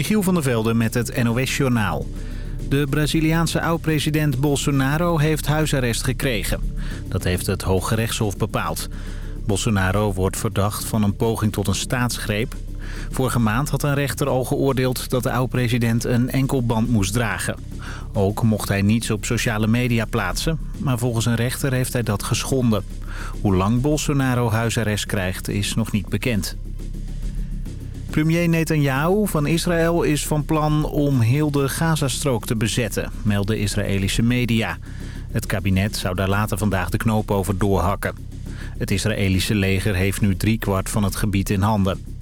Michiel van der Velde met het NOS-journaal. De Braziliaanse oud-president Bolsonaro heeft huisarrest gekregen. Dat heeft het Hoge Rechtshof bepaald. Bolsonaro wordt verdacht van een poging tot een staatsgreep. Vorige maand had een rechter al geoordeeld dat de oud-president een enkelband moest dragen. Ook mocht hij niets op sociale media plaatsen, maar volgens een rechter heeft hij dat geschonden. Hoe lang Bolsonaro huisarrest krijgt is nog niet bekend. Premier Netanyahu van Israël is van plan om heel de Gazastrook te bezetten, melden Israëlische media. Het kabinet zou daar later vandaag de knoop over doorhakken. Het Israëlische leger heeft nu driekwart van het gebied in handen.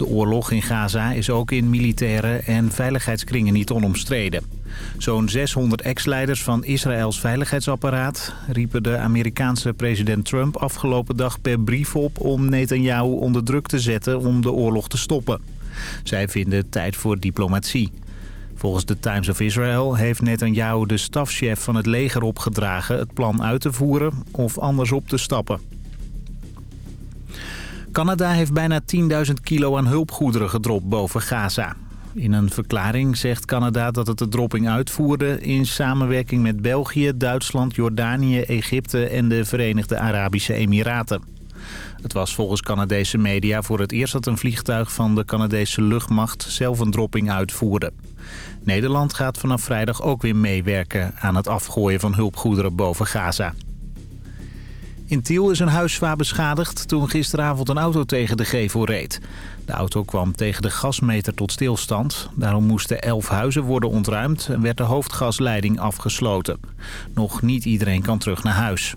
De oorlog in Gaza is ook in militaire en veiligheidskringen niet onomstreden. Zo'n 600 ex-leiders van Israëls veiligheidsapparaat riepen de Amerikaanse president Trump afgelopen dag per brief op om Netanyahu onder druk te zetten om de oorlog te stoppen. Zij vinden tijd voor diplomatie. Volgens de Times of Israel heeft Netanyahu de stafchef van het leger opgedragen het plan uit te voeren of anders op te stappen. Canada heeft bijna 10.000 kilo aan hulpgoederen gedropt boven Gaza. In een verklaring zegt Canada dat het de dropping uitvoerde... in samenwerking met België, Duitsland, Jordanië, Egypte en de Verenigde Arabische Emiraten. Het was volgens Canadese media voor het eerst dat een vliegtuig van de Canadese luchtmacht zelf een dropping uitvoerde. Nederland gaat vanaf vrijdag ook weer meewerken aan het afgooien van hulpgoederen boven Gaza. In Tiel is een huis zwaar beschadigd toen gisteravond een auto tegen de gevel reed. De auto kwam tegen de gasmeter tot stilstand. Daarom moesten elf huizen worden ontruimd en werd de hoofdgasleiding afgesloten. Nog niet iedereen kan terug naar huis.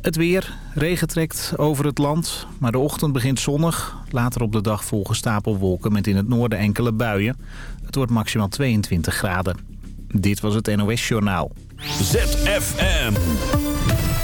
Het weer. Regen trekt over het land, maar de ochtend begint zonnig. Later op de dag volgen stapelwolken met in het noorden enkele buien. Het wordt maximaal 22 graden. Dit was het NOS Journaal. ZFM.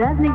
نہیں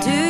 do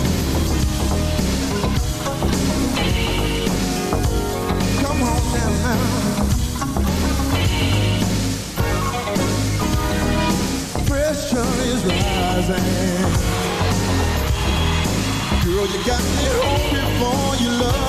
got me home before you love.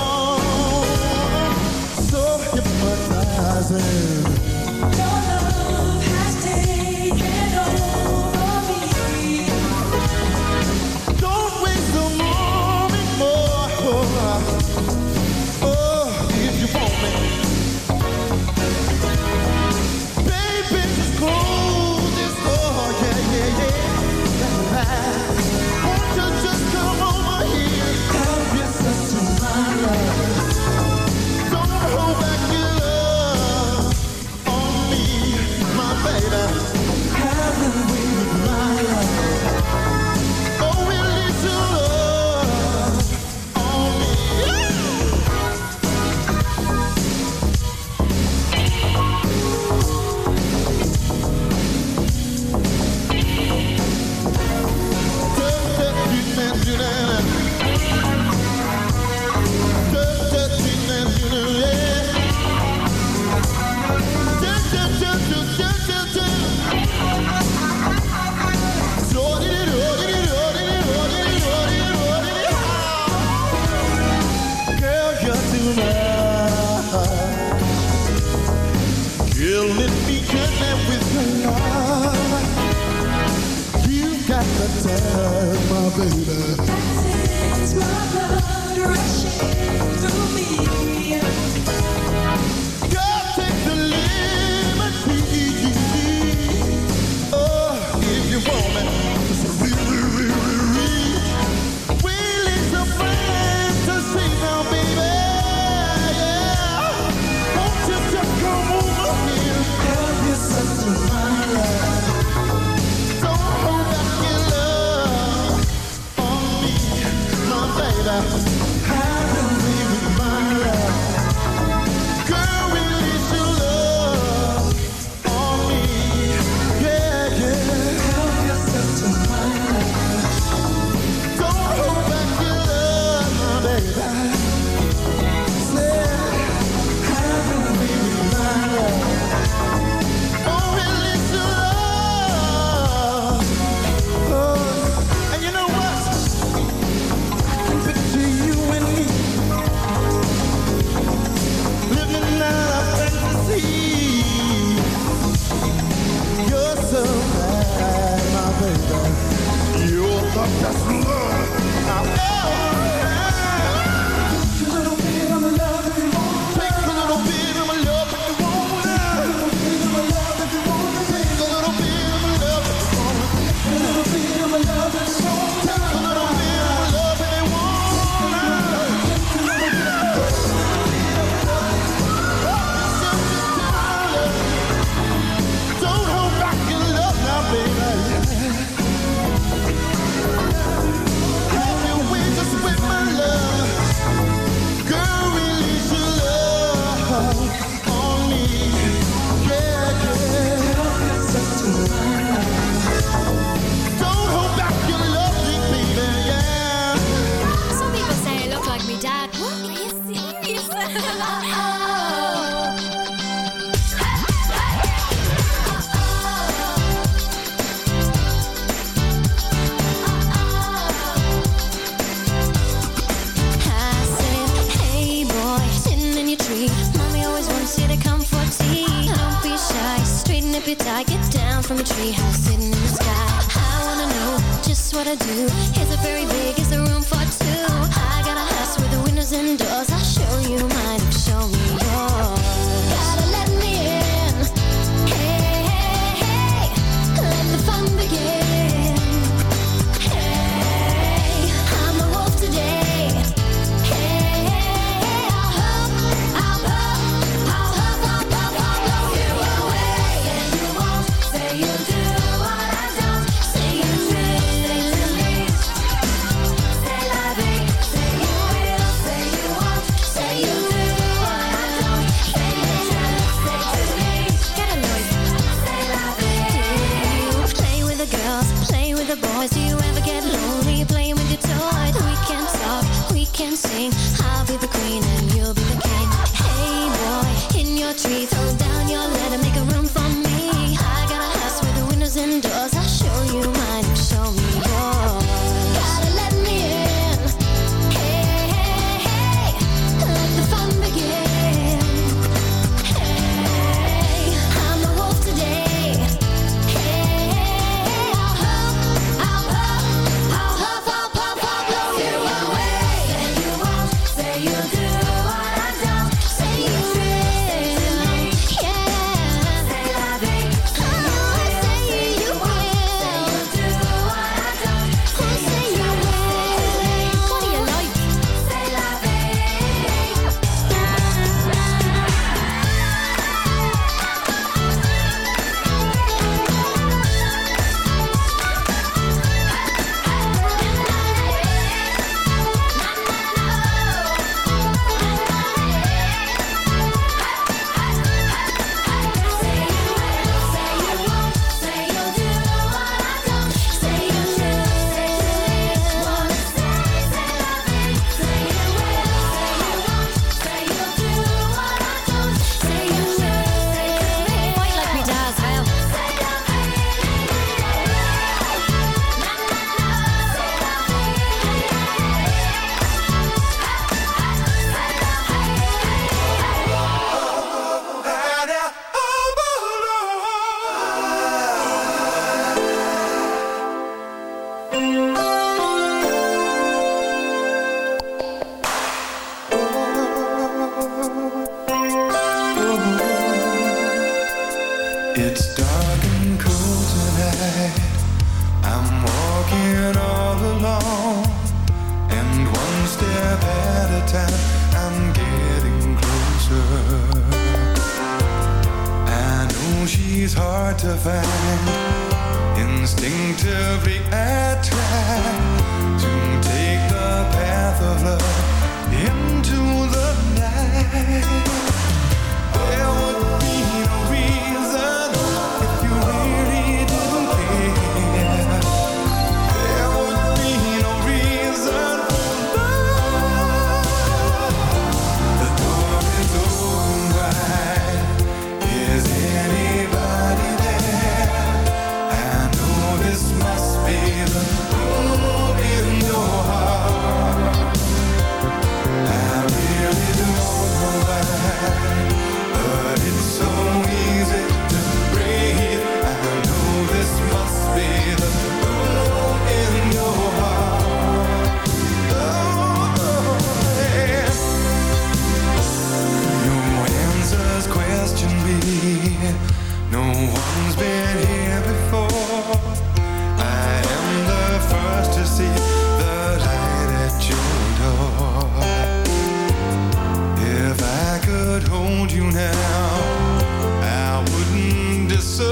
listen.